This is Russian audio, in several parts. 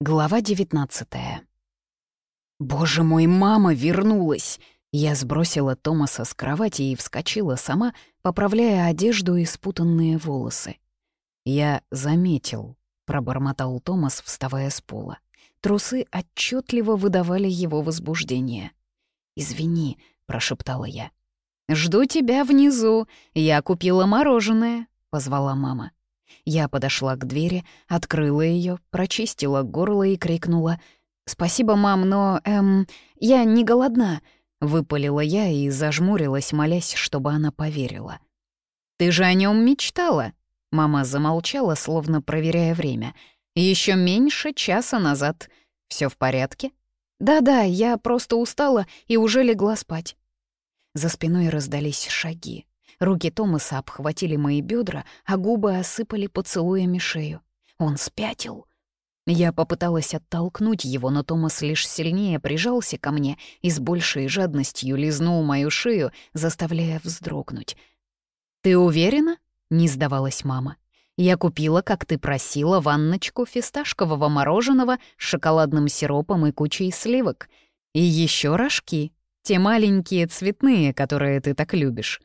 Глава 19 «Боже мой, мама вернулась!» Я сбросила Томаса с кровати и вскочила сама, поправляя одежду и спутанные волосы. «Я заметил», — пробормотал Томас, вставая с пола. Трусы отчетливо выдавали его возбуждение. «Извини», — прошептала я. «Жду тебя внизу. Я купила мороженое», — позвала мама. Я подошла к двери, открыла ее, прочистила горло и крикнула «Спасибо, мам, но, эм, я не голодна», — выпалила я и зажмурилась, молясь, чтобы она поверила. «Ты же о нем мечтала?» Мама замолчала, словно проверяя время. Еще меньше часа назад. Все в порядке?» «Да-да, я просто устала и уже легла спать». За спиной раздались шаги. Руки Томаса обхватили мои бедра, а губы осыпали поцелуями шею. Он спятил. Я попыталась оттолкнуть его, но Томас лишь сильнее прижался ко мне и с большей жадностью лизнул мою шею, заставляя вздрогнуть. «Ты уверена?» — не сдавалась мама. «Я купила, как ты просила, ванночку фисташкового мороженого с шоколадным сиропом и кучей сливок. И еще рожки, те маленькие цветные, которые ты так любишь.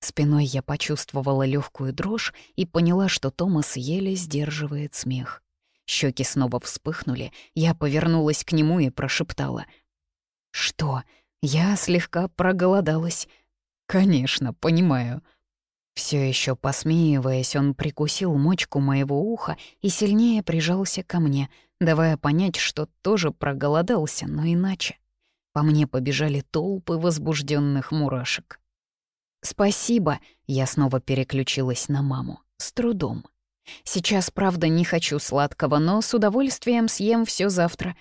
Спиной я почувствовала легкую дрожь и поняла, что Томас еле сдерживает смех. Щеки снова вспыхнули, я повернулась к нему и прошептала. «Что? Я слегка проголодалась». «Конечно, понимаю». Все еще посмеиваясь, он прикусил мочку моего уха и сильнее прижался ко мне, давая понять, что тоже проголодался, но иначе. По мне побежали толпы возбужденных мурашек. «Спасибо», — я снова переключилась на маму. С трудом. Сейчас, правда, не хочу сладкого, но с удовольствием съем все завтра.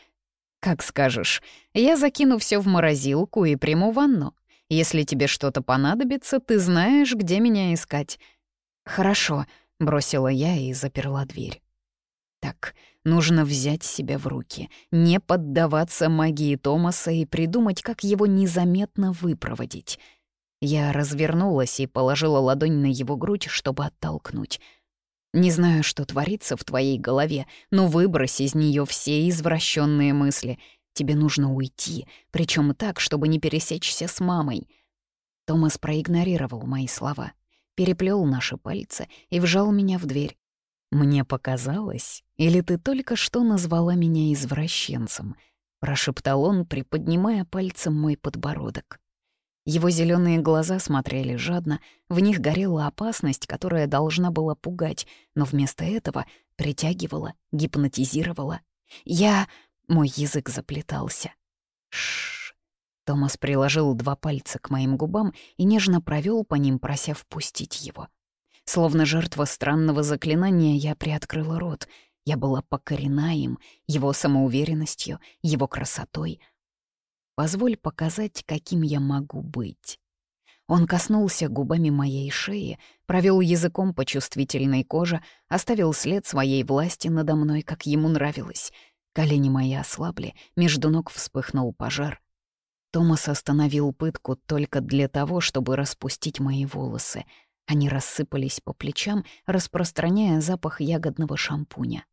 Как скажешь. Я закину все в морозилку и приму ванну. Если тебе что-то понадобится, ты знаешь, где меня искать. Хорошо, бросила я и заперла дверь. Так, нужно взять себя в руки, не поддаваться магии Томаса и придумать, как его незаметно выпроводить — я развернулась и положила ладонь на его грудь, чтобы оттолкнуть. «Не знаю, что творится в твоей голове, но выбрось из нее все извращенные мысли. Тебе нужно уйти, причем так, чтобы не пересечься с мамой». Томас проигнорировал мои слова, переплел наши пальцы и вжал меня в дверь. «Мне показалось, или ты только что назвала меня извращенцем?» — прошептал он, приподнимая пальцем мой подбородок. Его зеленые глаза смотрели жадно, в них горела опасность, которая должна была пугать, но вместо этого притягивала, гипнотизировала. Я... Мой язык заплетался. Шш. Томас приложил два пальца к моим губам и нежно провел по ним, прося впустить его. Словно жертва странного заклинания, я приоткрыла рот. Я была покорена им, его самоуверенностью, его красотой — Позволь показать, каким я могу быть». Он коснулся губами моей шеи, провел языком по чувствительной коже, оставил след своей власти надо мной, как ему нравилось. Колени мои ослабли, между ног вспыхнул пожар. Томас остановил пытку только для того, чтобы распустить мои волосы. Они рассыпались по плечам, распространяя запах ягодного шампуня.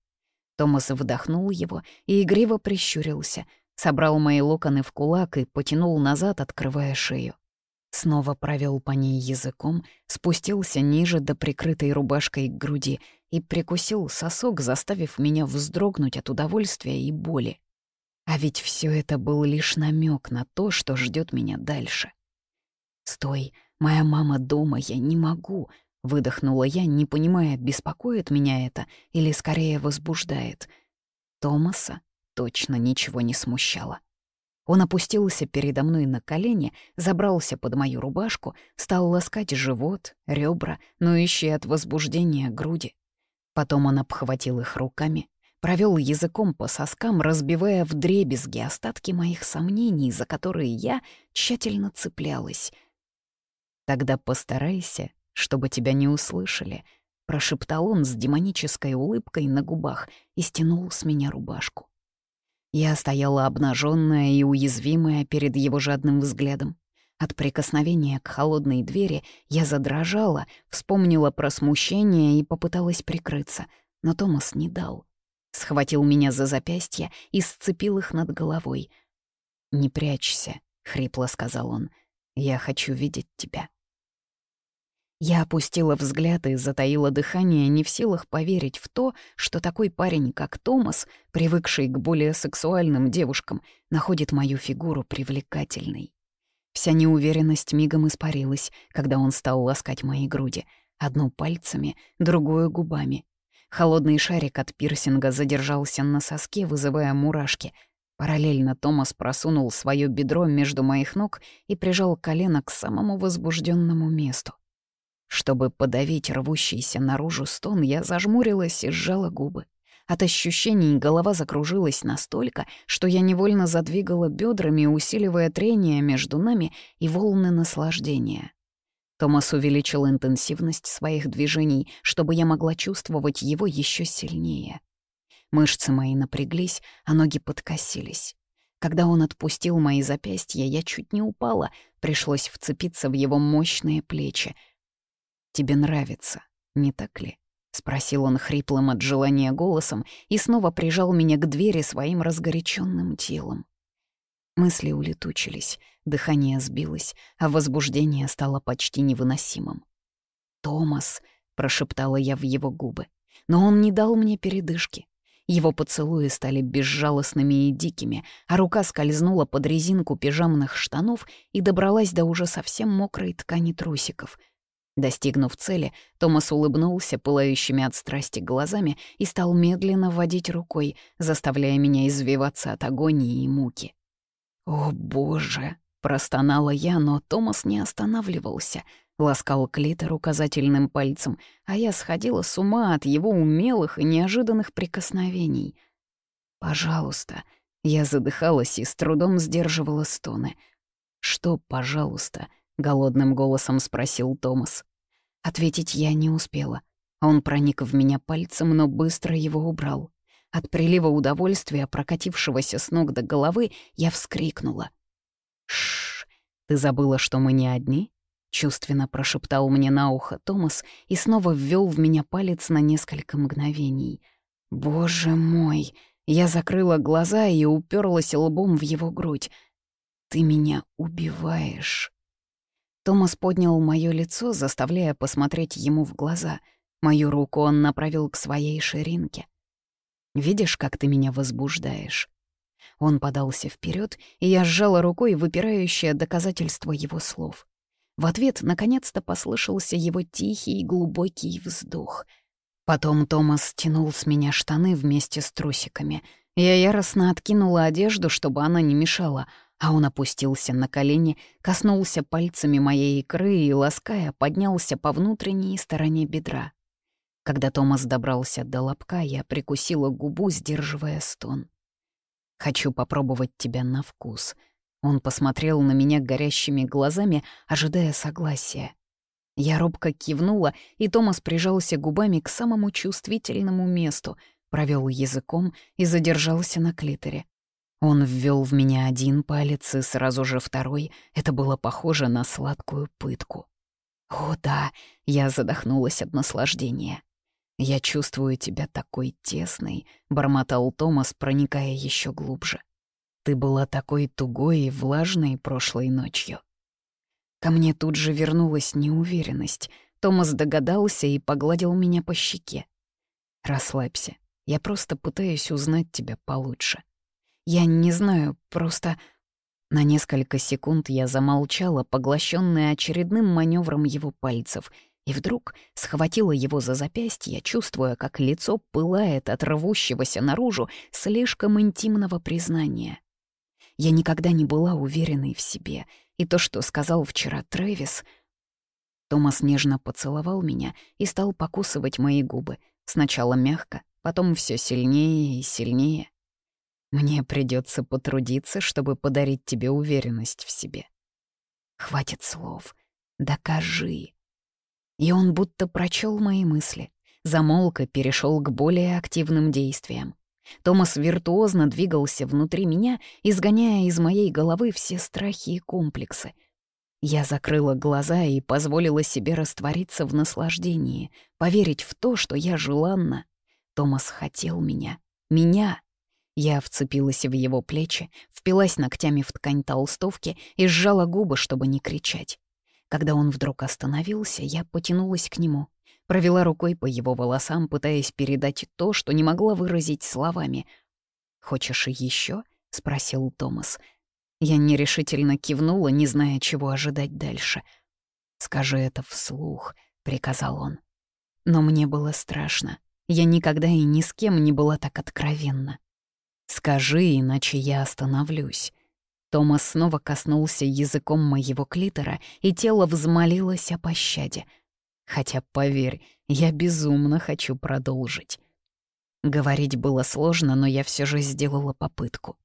Томас вдохнул его и игриво прищурился — собрал мои локоны в кулак и потянул назад, открывая шею. Снова провел по ней языком, спустился ниже до прикрытой рубашкой к груди и прикусил сосок, заставив меня вздрогнуть от удовольствия и боли. А ведь все это был лишь намек на то, что ждет меня дальше. «Стой, моя мама дома, я не могу», — выдохнула я, не понимая, беспокоит меня это или скорее возбуждает. Томаса точно ничего не смущало. Он опустился передо мной на колени, забрался под мою рубашку, стал ласкать живот, ребра, ноющие от возбуждения груди. Потом он обхватил их руками, провел языком по соскам, разбивая вдребезги остатки моих сомнений, за которые я тщательно цеплялась. «Тогда постарайся, чтобы тебя не услышали», — прошептал он с демонической улыбкой на губах и стянул с меня рубашку. Я стояла обнаженная и уязвимая перед его жадным взглядом. От прикосновения к холодной двери я задрожала, вспомнила про смущение и попыталась прикрыться, но Томас не дал. схватил меня за запястья и сцепил их над головой. «Не прячься», — хрипло сказал он. «Я хочу видеть тебя». Я опустила взгляд и затаила дыхание, не в силах поверить в то, что такой парень, как Томас, привыкший к более сексуальным девушкам, находит мою фигуру привлекательной. Вся неуверенность мигом испарилась, когда он стал ласкать мои груди, одну пальцами, другую губами. Холодный шарик от пирсинга задержался на соске, вызывая мурашки. Параллельно Томас просунул свое бедро между моих ног и прижал колено к самому возбужденному месту. Чтобы подавить рвущийся наружу стон, я зажмурилась и сжала губы. От ощущений голова закружилась настолько, что я невольно задвигала бедрами, усиливая трение между нами и волны наслаждения. Томас увеличил интенсивность своих движений, чтобы я могла чувствовать его еще сильнее. Мышцы мои напряглись, а ноги подкосились. Когда он отпустил мои запястья, я чуть не упала, пришлось вцепиться в его мощные плечи. «Тебе нравится, не так ли?» — спросил он хриплым от желания голосом и снова прижал меня к двери своим разгоряченным телом. Мысли улетучились, дыхание сбилось, а возбуждение стало почти невыносимым. «Томас», — прошептала я в его губы, но он не дал мне передышки. Его поцелуи стали безжалостными и дикими, а рука скользнула под резинку пижамных штанов и добралась до уже совсем мокрой ткани трусиков — Достигнув цели, Томас улыбнулся пылающими от страсти глазами и стал медленно водить рукой, заставляя меня извиваться от агонии и муки. «О, боже!» — простонала я, но Томас не останавливался, ласкал клитор указательным пальцем, а я сходила с ума от его умелых и неожиданных прикосновений. «Пожалуйста!» — я задыхалась и с трудом сдерживала стоны. «Что, пожалуйста?» — голодным голосом спросил Томас. Ответить я не успела. Он проник в меня пальцем, но быстро его убрал. От прилива удовольствия, прокатившегося с ног до головы, я вскрикнула. «Шш, ты забыла, что мы не одни?» Чувственно прошептал мне на ухо Томас и снова ввел в меня палец на несколько мгновений. «Боже мой!» Я закрыла глаза и уперлась лбом в его грудь. «Ты меня убиваешь!» Томас поднял моё лицо, заставляя посмотреть ему в глаза. Мою руку он направил к своей ширинке. «Видишь, как ты меня возбуждаешь?» Он подался вперед, и я сжала рукой выпирающее доказательство его слов. В ответ наконец-то послышался его тихий и глубокий вздох. Потом Томас стянул с меня штаны вместе с трусиками. Я яростно откинула одежду, чтобы она не мешала — а он опустился на колени, коснулся пальцами моей икры и, лаская, поднялся по внутренней стороне бедра. Когда Томас добрался до лобка, я прикусила губу, сдерживая стон. «Хочу попробовать тебя на вкус». Он посмотрел на меня горящими глазами, ожидая согласия. Я робко кивнула, и Томас прижался губами к самому чувствительному месту, провел языком и задержался на клиторе. Он ввел в меня один палец и сразу же второй. Это было похоже на сладкую пытку. «О, да!» — я задохнулась от наслаждения. «Я чувствую тебя такой тесной», — бормотал Томас, проникая еще глубже. «Ты была такой тугой и влажной прошлой ночью». Ко мне тут же вернулась неуверенность. Томас догадался и погладил меня по щеке. «Расслабься, я просто пытаюсь узнать тебя получше». Я не знаю, просто... На несколько секунд я замолчала, поглощенная очередным маневром его пальцев, и вдруг схватила его за запястье, чувствуя, как лицо пылает от рвущегося наружу слишком интимного признания. Я никогда не была уверенной в себе, и то, что сказал вчера Трэвис... Томас нежно поцеловал меня и стал покусывать мои губы, сначала мягко, потом все сильнее и сильнее. Мне придется потрудиться, чтобы подарить тебе уверенность в себе. Хватит слов. Докажи. И он будто прочел мои мысли. Замолк и перешел к более активным действиям. Томас виртуозно двигался внутри меня, изгоняя из моей головы все страхи и комплексы. Я закрыла глаза и позволила себе раствориться в наслаждении, поверить в то, что я желанна. Томас хотел меня, Меня. Я вцепилась в его плечи, впилась ногтями в ткань толстовки и сжала губы, чтобы не кричать. Когда он вдруг остановился, я потянулась к нему, провела рукой по его волосам, пытаясь передать то, что не могла выразить словами. «Хочешь еще?» — спросил Томас. Я нерешительно кивнула, не зная, чего ожидать дальше. «Скажи это вслух», — приказал он. Но мне было страшно. Я никогда и ни с кем не была так откровенна. «Скажи, иначе я остановлюсь». Томас снова коснулся языком моего клитора, и тело взмолилось о пощаде. Хотя, поверь, я безумно хочу продолжить. Говорить было сложно, но я все же сделала попытку.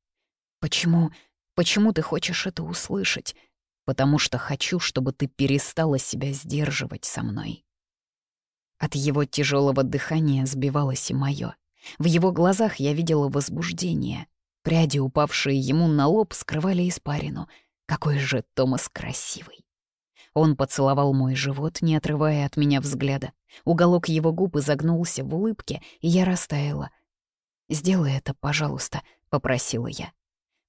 «Почему... почему ты хочешь это услышать?» «Потому что хочу, чтобы ты перестала себя сдерживать со мной». От его тяжелого дыхания сбивалось и мое. В его глазах я видела возбуждение. Пряди, упавшие ему на лоб, скрывали испарину. Какой же Томас красивый. Он поцеловал мой живот, не отрывая от меня взгляда. Уголок его губ изогнулся в улыбке, и я растаяла. «Сделай это, пожалуйста», — попросила я.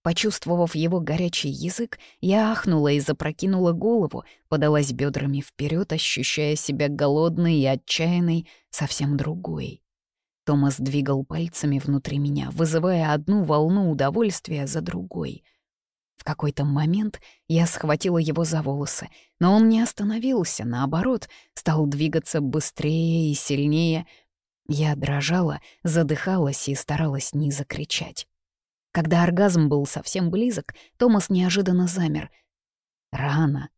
Почувствовав его горячий язык, я ахнула и запрокинула голову, подалась бедрами вперед, ощущая себя голодной и отчаянной, совсем другой. Томас двигал пальцами внутри меня, вызывая одну волну удовольствия за другой. В какой-то момент я схватила его за волосы, но он не остановился, наоборот, стал двигаться быстрее и сильнее. Я дрожала, задыхалась и старалась не закричать. Когда оргазм был совсем близок, Томас неожиданно замер. Рано.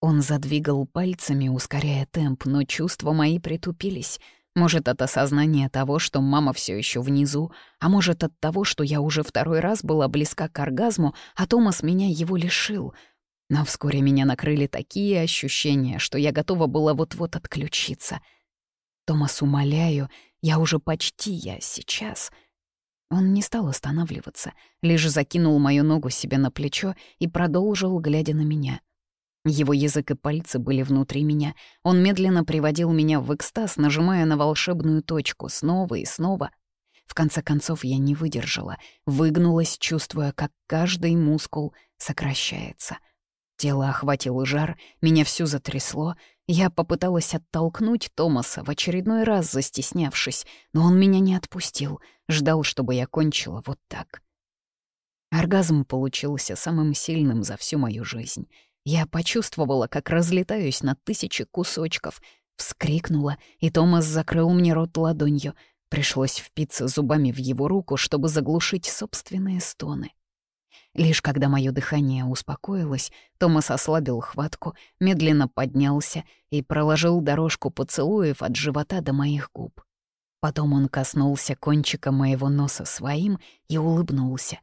Он задвигал пальцами, ускоряя темп, но чувства мои притупились — может, от осознания того, что мама все еще внизу, а может, от того, что я уже второй раз была близка к оргазму, а Томас меня его лишил. Но вскоре меня накрыли такие ощущения, что я готова была вот-вот отключиться. «Томас, умоляю, я уже почти я сейчас». Он не стал останавливаться, лишь закинул мою ногу себе на плечо и продолжил, глядя на меня — его язык и пальцы были внутри меня. Он медленно приводил меня в экстаз, нажимая на волшебную точку снова и снова. В конце концов я не выдержала, выгнулась, чувствуя, как каждый мускул сокращается. Тело охватил жар, меня всю затрясло. Я попыталась оттолкнуть Томаса, в очередной раз застеснявшись, но он меня не отпустил, ждал, чтобы я кончила вот так. Оргазм получился самым сильным за всю мою жизнь — я почувствовала, как разлетаюсь на тысячи кусочков, вскрикнула, и Томас закрыл мне рот ладонью. Пришлось впиться зубами в его руку, чтобы заглушить собственные стоны. Лишь когда мое дыхание успокоилось, Томас ослабил хватку, медленно поднялся и проложил дорожку поцелуев от живота до моих губ. Потом он коснулся кончика моего носа своим и улыбнулся.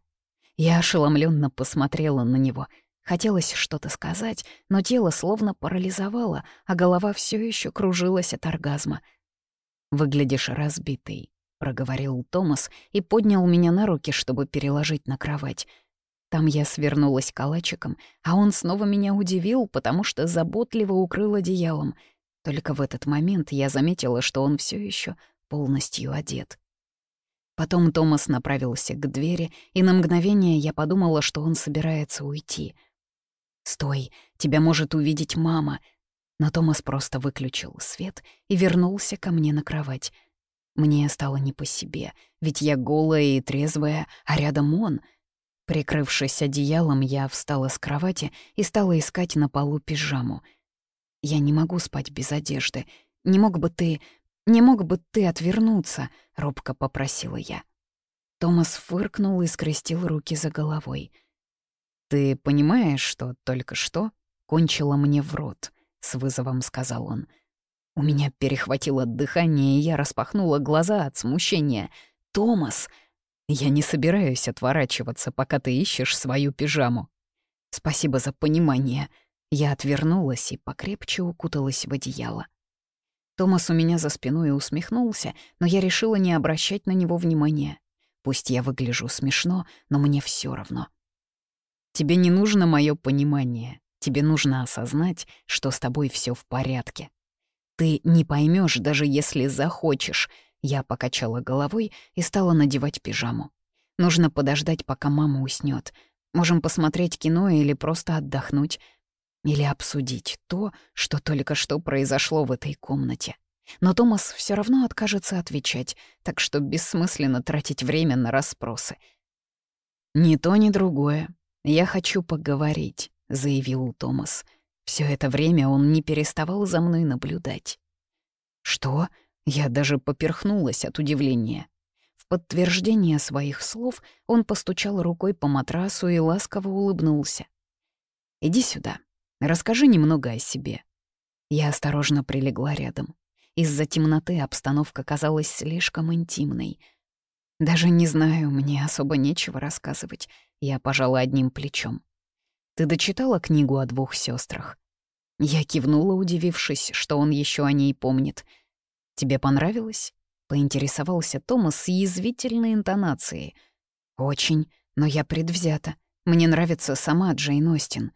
Я ошеломленно посмотрела на него — Хотелось что-то сказать, но тело словно парализовало, а голова все еще кружилась от оргазма. «Выглядишь разбитый», — проговорил Томас и поднял меня на руки, чтобы переложить на кровать. Там я свернулась калачиком, а он снова меня удивил, потому что заботливо укрыл одеялом. Только в этот момент я заметила, что он все еще полностью одет. Потом Томас направился к двери, и на мгновение я подумала, что он собирается уйти — «Стой, тебя может увидеть мама». Но Томас просто выключил свет и вернулся ко мне на кровать. Мне стало не по себе, ведь я голая и трезвая, а рядом он. Прикрывшись одеялом, я встала с кровати и стала искать на полу пижаму. «Я не могу спать без одежды. Не мог бы ты... Не мог бы ты отвернуться?» — робко попросила я. Томас фыркнул и скрестил руки за головой — «Ты понимаешь, что только что кончила мне в рот?» — с вызовом сказал он. У меня перехватило дыхание, и я распахнула глаза от смущения. «Томас!» «Я не собираюсь отворачиваться, пока ты ищешь свою пижаму». «Спасибо за понимание». Я отвернулась и покрепче укуталась в одеяло. Томас у меня за спиной усмехнулся, но я решила не обращать на него внимания. Пусть я выгляжу смешно, но мне все равно. Тебе не нужно мое понимание. Тебе нужно осознать, что с тобой все в порядке. Ты не поймешь, даже если захочешь. Я покачала головой и стала надевать пижаму. Нужно подождать, пока мама уснет. Можем посмотреть кино или просто отдохнуть. Или обсудить то, что только что произошло в этой комнате. Но Томас все равно откажется отвечать, так что бессмысленно тратить время на расспросы. «Ни то, ни другое. Я хочу поговорить», — заявил Томас. Все это время он не переставал за мной наблюдать. «Что?» Я даже поперхнулась от удивления. В подтверждение своих слов он постучал рукой по матрасу и ласково улыбнулся. «Иди сюда. Расскажи немного о себе». Я осторожно прилегла рядом. Из-за темноты обстановка казалась слишком интимной. Даже не знаю, мне особо нечего рассказывать. Я пожала одним плечом. «Ты дочитала книгу о двух сестрах? Я кивнула, удивившись, что он еще о ней помнит. «Тебе понравилось?» — поинтересовался Томас с язвительной интонацией. «Очень, но я предвзята. Мне нравится сама Джейн Остин».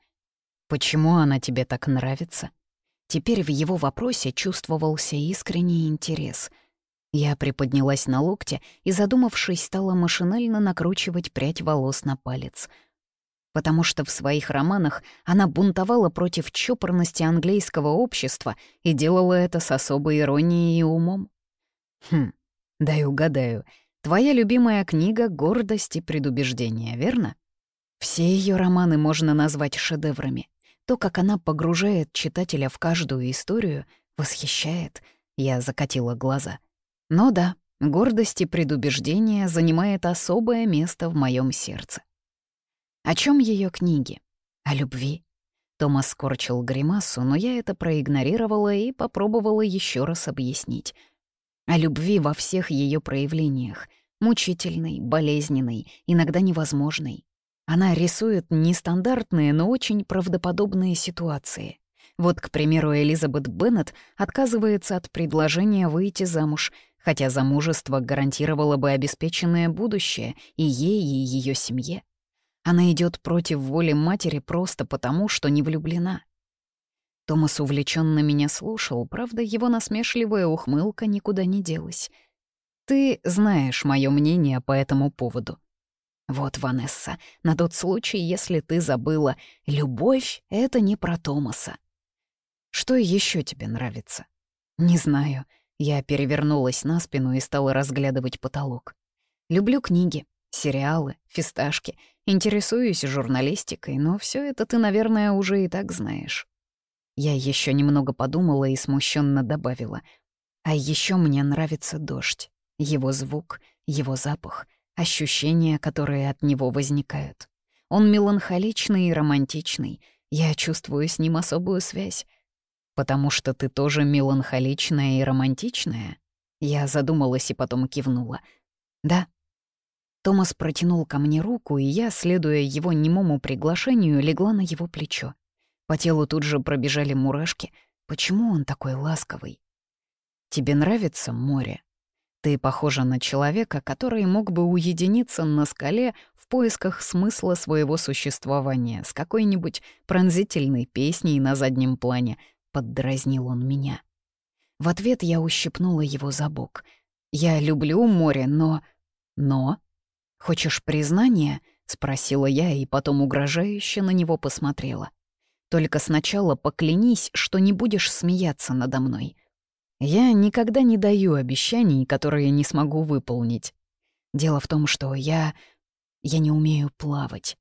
«Почему она тебе так нравится?» Теперь в его вопросе чувствовался искренний интерес. Я приподнялась на локте и, задумавшись, стала машинально накручивать прядь волос на палец. Потому что в своих романах она бунтовала против чопорности английского общества и делала это с особой иронией и умом. Хм, дай угадаю. Твоя любимая книга «Гордость и предубеждение», верно? Все ее романы можно назвать шедеврами. То, как она погружает читателя в каждую историю, восхищает. Я закатила глаза. Но да, гордость и предубеждение занимает особое место в моем сердце. О чем ее книги? О любви. Томас скорчил гримасу, но я это проигнорировала и попробовала еще раз объяснить. О любви во всех ее проявлениях — мучительной, болезненной, иногда невозможной. Она рисует нестандартные, но очень правдоподобные ситуации. Вот, к примеру, Элизабет Беннет отказывается от предложения выйти замуж, хотя замужество гарантировало бы обеспеченное будущее и ей, и ее семье. Она идет против воли матери просто потому, что не влюблена. Томас увлеченно меня слушал, правда, его насмешливая ухмылка никуда не делась. «Ты знаешь мое мнение по этому поводу. Вот, Ванесса, на тот случай, если ты забыла, любовь — это не про Томаса. Что еще тебе нравится? Не знаю. Я перевернулась на спину и стала разглядывать потолок. Люблю книги, сериалы, фисташки, интересуюсь журналистикой, но все это ты, наверное, уже и так знаешь. Я еще немного подумала и смущенно добавила. А еще мне нравится дождь, его звук, его запах — ощущения, которые от него возникают. Он меланхоличный и романтичный. Я чувствую с ним особую связь. Потому что ты тоже меланхоличная и романтичная? Я задумалась и потом кивнула. Да. Томас протянул ко мне руку, и я, следуя его немому приглашению, легла на его плечо. По телу тут же пробежали мурашки. Почему он такой ласковый? «Тебе нравится море?» Ты похожа на человека, который мог бы уединиться на скале в поисках смысла своего существования с какой-нибудь пронзительной песней на заднем плане. Поддразнил он меня. В ответ я ущипнула его за бок. «Я люблю море, но...» «Но?» «Хочешь признания?» — спросила я и потом угрожающе на него посмотрела. «Только сначала поклянись, что не будешь смеяться надо мной». Я никогда не даю обещаний, которые не смогу выполнить. Дело в том, что я... я не умею плавать.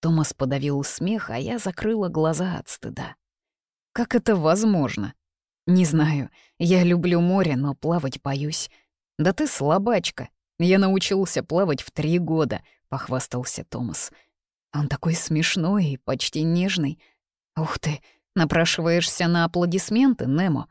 Томас подавил смех, а я закрыла глаза от стыда. Как это возможно? Не знаю. Я люблю море, но плавать боюсь. Да ты слабачка. Я научился плавать в три года, похвастался Томас. Он такой смешной и почти нежный. Ух ты, напрашиваешься на аплодисменты, Немо.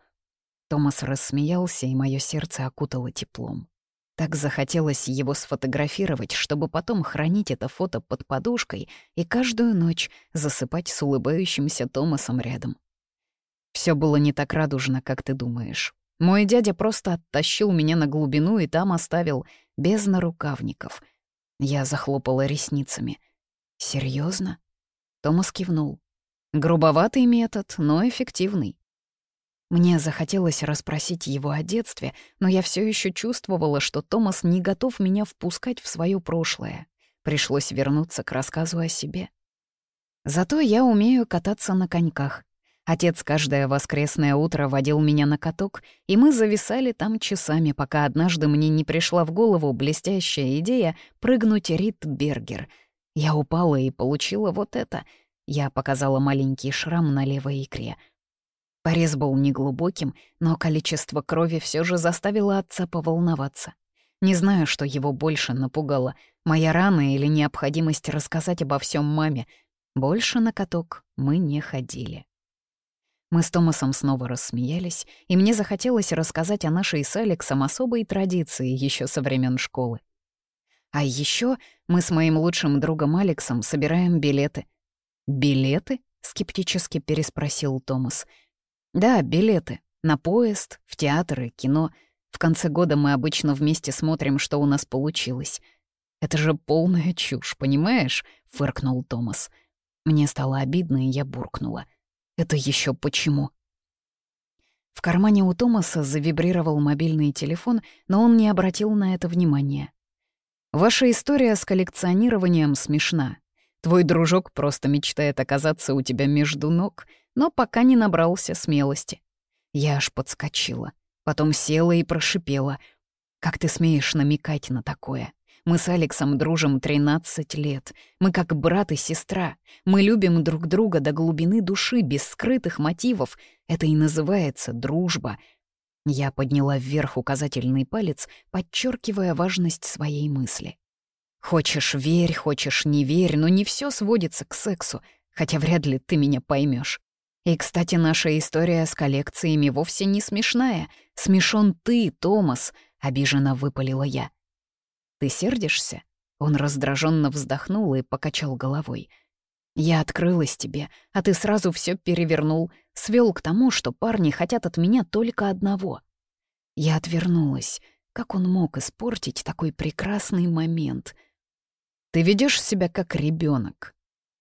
Томас рассмеялся, и мое сердце окутало теплом. Так захотелось его сфотографировать, чтобы потом хранить это фото под подушкой и каждую ночь засыпать с улыбающимся Томасом рядом. Все было не так радужно, как ты думаешь. Мой дядя просто оттащил меня на глубину и там оставил без нарукавников. Я захлопала ресницами. Серьезно? Томас кивнул. Грубоватый метод, но эффективный. Мне захотелось расспросить его о детстве, но я все еще чувствовала, что Томас не готов меня впускать в свое прошлое. Пришлось вернуться к рассказу о себе. Зато я умею кататься на коньках. Отец каждое воскресное утро водил меня на каток, и мы зависали там часами, пока однажды мне не пришла в голову блестящая идея прыгнуть Ритбергер. Я упала и получила вот это. Я показала маленький шрам на левой икре — Порез был неглубоким, но количество крови все же заставило отца поволноваться. Не знаю, что его больше напугало, моя рана или необходимость рассказать обо всем маме. Больше на каток мы не ходили. Мы с Томасом снова рассмеялись, и мне захотелось рассказать о нашей с Алексом особой традиции еще со времен школы. А еще мы с моим лучшим другом Алексом собираем билеты. «Билеты?» — скептически переспросил Томас — да, билеты. На поезд, в театры, кино. В конце года мы обычно вместе смотрим, что у нас получилось. «Это же полная чушь, понимаешь?» — фыркнул Томас. Мне стало обидно, и я буркнула. «Это еще почему?» В кармане у Томаса завибрировал мобильный телефон, но он не обратил на это внимания. «Ваша история с коллекционированием смешна. Твой дружок просто мечтает оказаться у тебя между ног, но пока не набрался смелости. Я аж подскочила, потом села и прошипела. «Как ты смеешь намекать на такое? Мы с Алексом дружим 13 лет. Мы как брат и сестра. Мы любим друг друга до глубины души, без скрытых мотивов. Это и называется дружба». Я подняла вверх указательный палец, подчеркивая важность своей мысли. «Хочешь — верь, хочешь — не верь, но не все сводится к сексу, хотя вряд ли ты меня поймешь. И, кстати, наша история с коллекциями вовсе не смешная. Смешон ты, Томас, — обиженно выпалила я. Ты сердишься? Он раздраженно вздохнул и покачал головой. Я открылась тебе, а ты сразу все перевернул, свел к тому, что парни хотят от меня только одного. Я отвернулась. Как он мог испортить такой прекрасный момент? Ты ведешь себя как ребенок,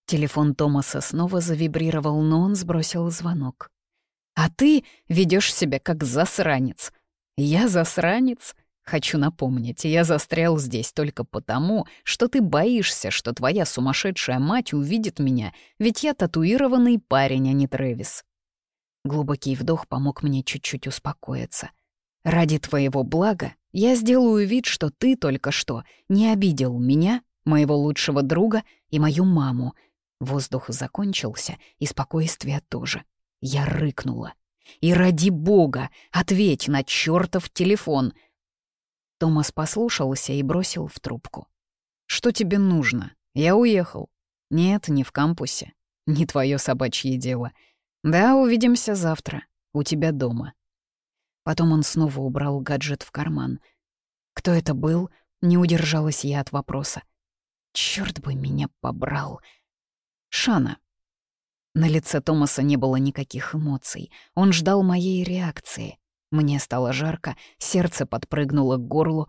Телефон Томаса снова завибрировал, но он сбросил звонок. «А ты ведешь себя как засранец». «Я засранец?» Хочу напомнить, я застрял здесь только потому, что ты боишься, что твоя сумасшедшая мать увидит меня, ведь я татуированный парень, а не Трэвис. Глубокий вдох помог мне чуть-чуть успокоиться. Ради твоего блага я сделаю вид, что ты только что не обидел меня, моего лучшего друга и мою маму, Воздух закончился, и спокойствие тоже. Я рыкнула. «И ради бога, ответь на чертов телефон!» Томас послушался и бросил в трубку. «Что тебе нужно? Я уехал». «Нет, не в кампусе. Не твое собачье дело. Да, увидимся завтра. У тебя дома». Потом он снова убрал гаджет в карман. «Кто это был?» — не удержалась я от вопроса. «Чёрт бы меня побрал!» Шана. На лице Томаса не было никаких эмоций. Он ждал моей реакции. Мне стало жарко, сердце подпрыгнуло к горлу.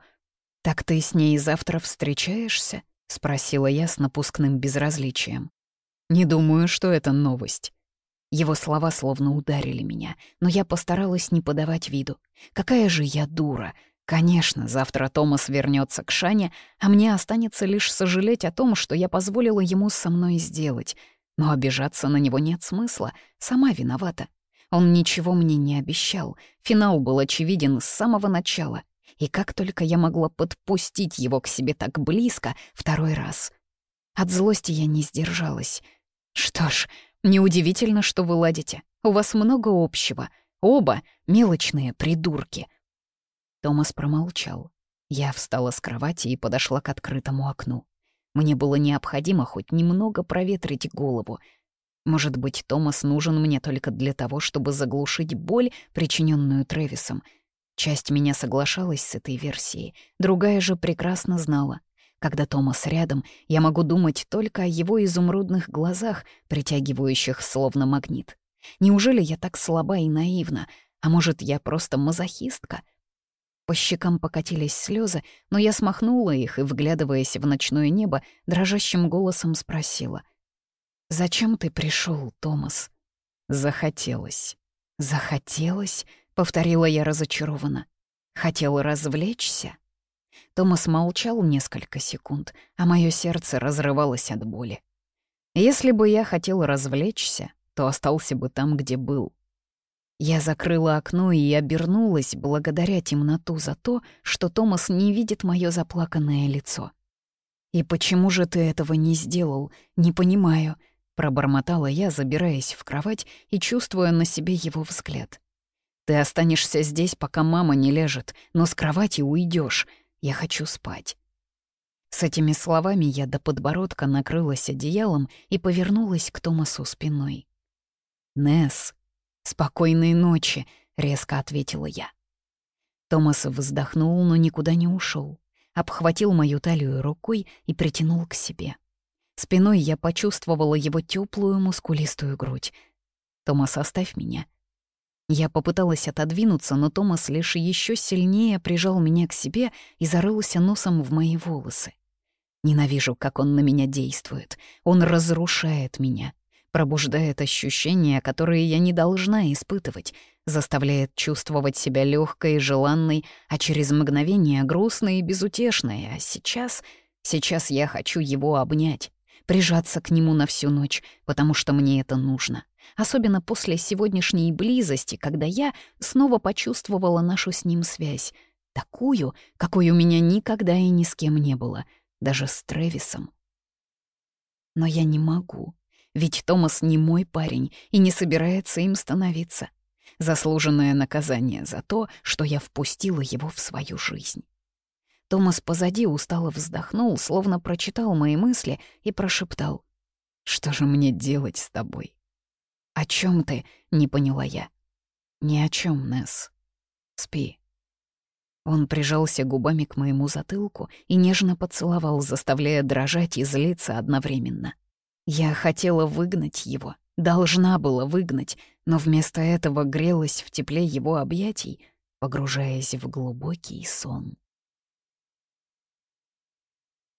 «Так ты с ней завтра встречаешься?» — спросила я с напускным безразличием. «Не думаю, что это новость». Его слова словно ударили меня, но я постаралась не подавать виду. Какая же я дура! Конечно, завтра Томас вернется к Шане, а мне останется лишь сожалеть о том, что я позволила ему со мной сделать. Но обижаться на него нет смысла, сама виновата. Он ничего мне не обещал, финал был очевиден с самого начала. И как только я могла подпустить его к себе так близко второй раз. От злости я не сдержалась. Что ж, неудивительно, что вы ладите. У вас много общего. Оба мелочные придурки — Томас промолчал. Я встала с кровати и подошла к открытому окну. Мне было необходимо хоть немного проветрить голову. Может быть, Томас нужен мне только для того, чтобы заглушить боль, причиненную Трэвисом. Часть меня соглашалась с этой версией, другая же прекрасно знала. Когда Томас рядом, я могу думать только о его изумрудных глазах, притягивающих словно магнит. Неужели я так слаба и наивна? А может, я просто мазохистка — по щекам покатились слезы, но я смахнула их и, вглядываясь в ночное небо, дрожащим голосом спросила. «Зачем ты пришел, Томас?» «Захотелось». «Захотелось?» — повторила я разочарованно. «Хотел развлечься?» Томас молчал несколько секунд, а мое сердце разрывалось от боли. Если бы я хотел развлечься, то остался бы там, где был. Я закрыла окно и обернулась благодаря темноту за то, что Томас не видит мое заплаканное лицо. «И почему же ты этого не сделал? Не понимаю», — пробормотала я, забираясь в кровать и чувствуя на себе его взгляд. «Ты останешься здесь, пока мама не лежит, но с кровати уйдешь. Я хочу спать». С этими словами я до подбородка накрылась одеялом и повернулась к Томасу спиной. «Несс, спокойной ночи», — резко ответила я. Томас вздохнул, но никуда не ушел обхватил мою талию рукой и притянул к себе. Спиной я почувствовала его теплую мускулистую грудь. «Томас, оставь меня». Я попыталась отодвинуться, но Томас лишь еще сильнее прижал меня к себе и зарылся носом в мои волосы. Ненавижу, как он на меня действует. Он разрушает меня, пробуждает ощущения, которые я не должна испытывать, заставляет чувствовать себя легкой и желанной, а через мгновение грустной и безутешной. А сейчас... Сейчас я хочу его обнять, прижаться к нему на всю ночь, потому что мне это нужно. Особенно после сегодняшней близости, когда я снова почувствовала нашу с ним связь. Такую, какой у меня никогда и ни с кем не было, даже с Тревисом. Но я не могу, ведь Томас не мой парень и не собирается им становиться заслуженное наказание за то, что я впустила его в свою жизнь. Томас позади устало вздохнул, словно прочитал мои мысли и прошептал. «Что же мне делать с тобой?» «О чем ты?» — не поняла я. «Ни о чем, Несс. Спи». Он прижался губами к моему затылку и нежно поцеловал, заставляя дрожать и злиться одновременно. Я хотела выгнать его, Должна была выгнать, но вместо этого грелась в тепле его объятий, погружаясь в глубокий сон.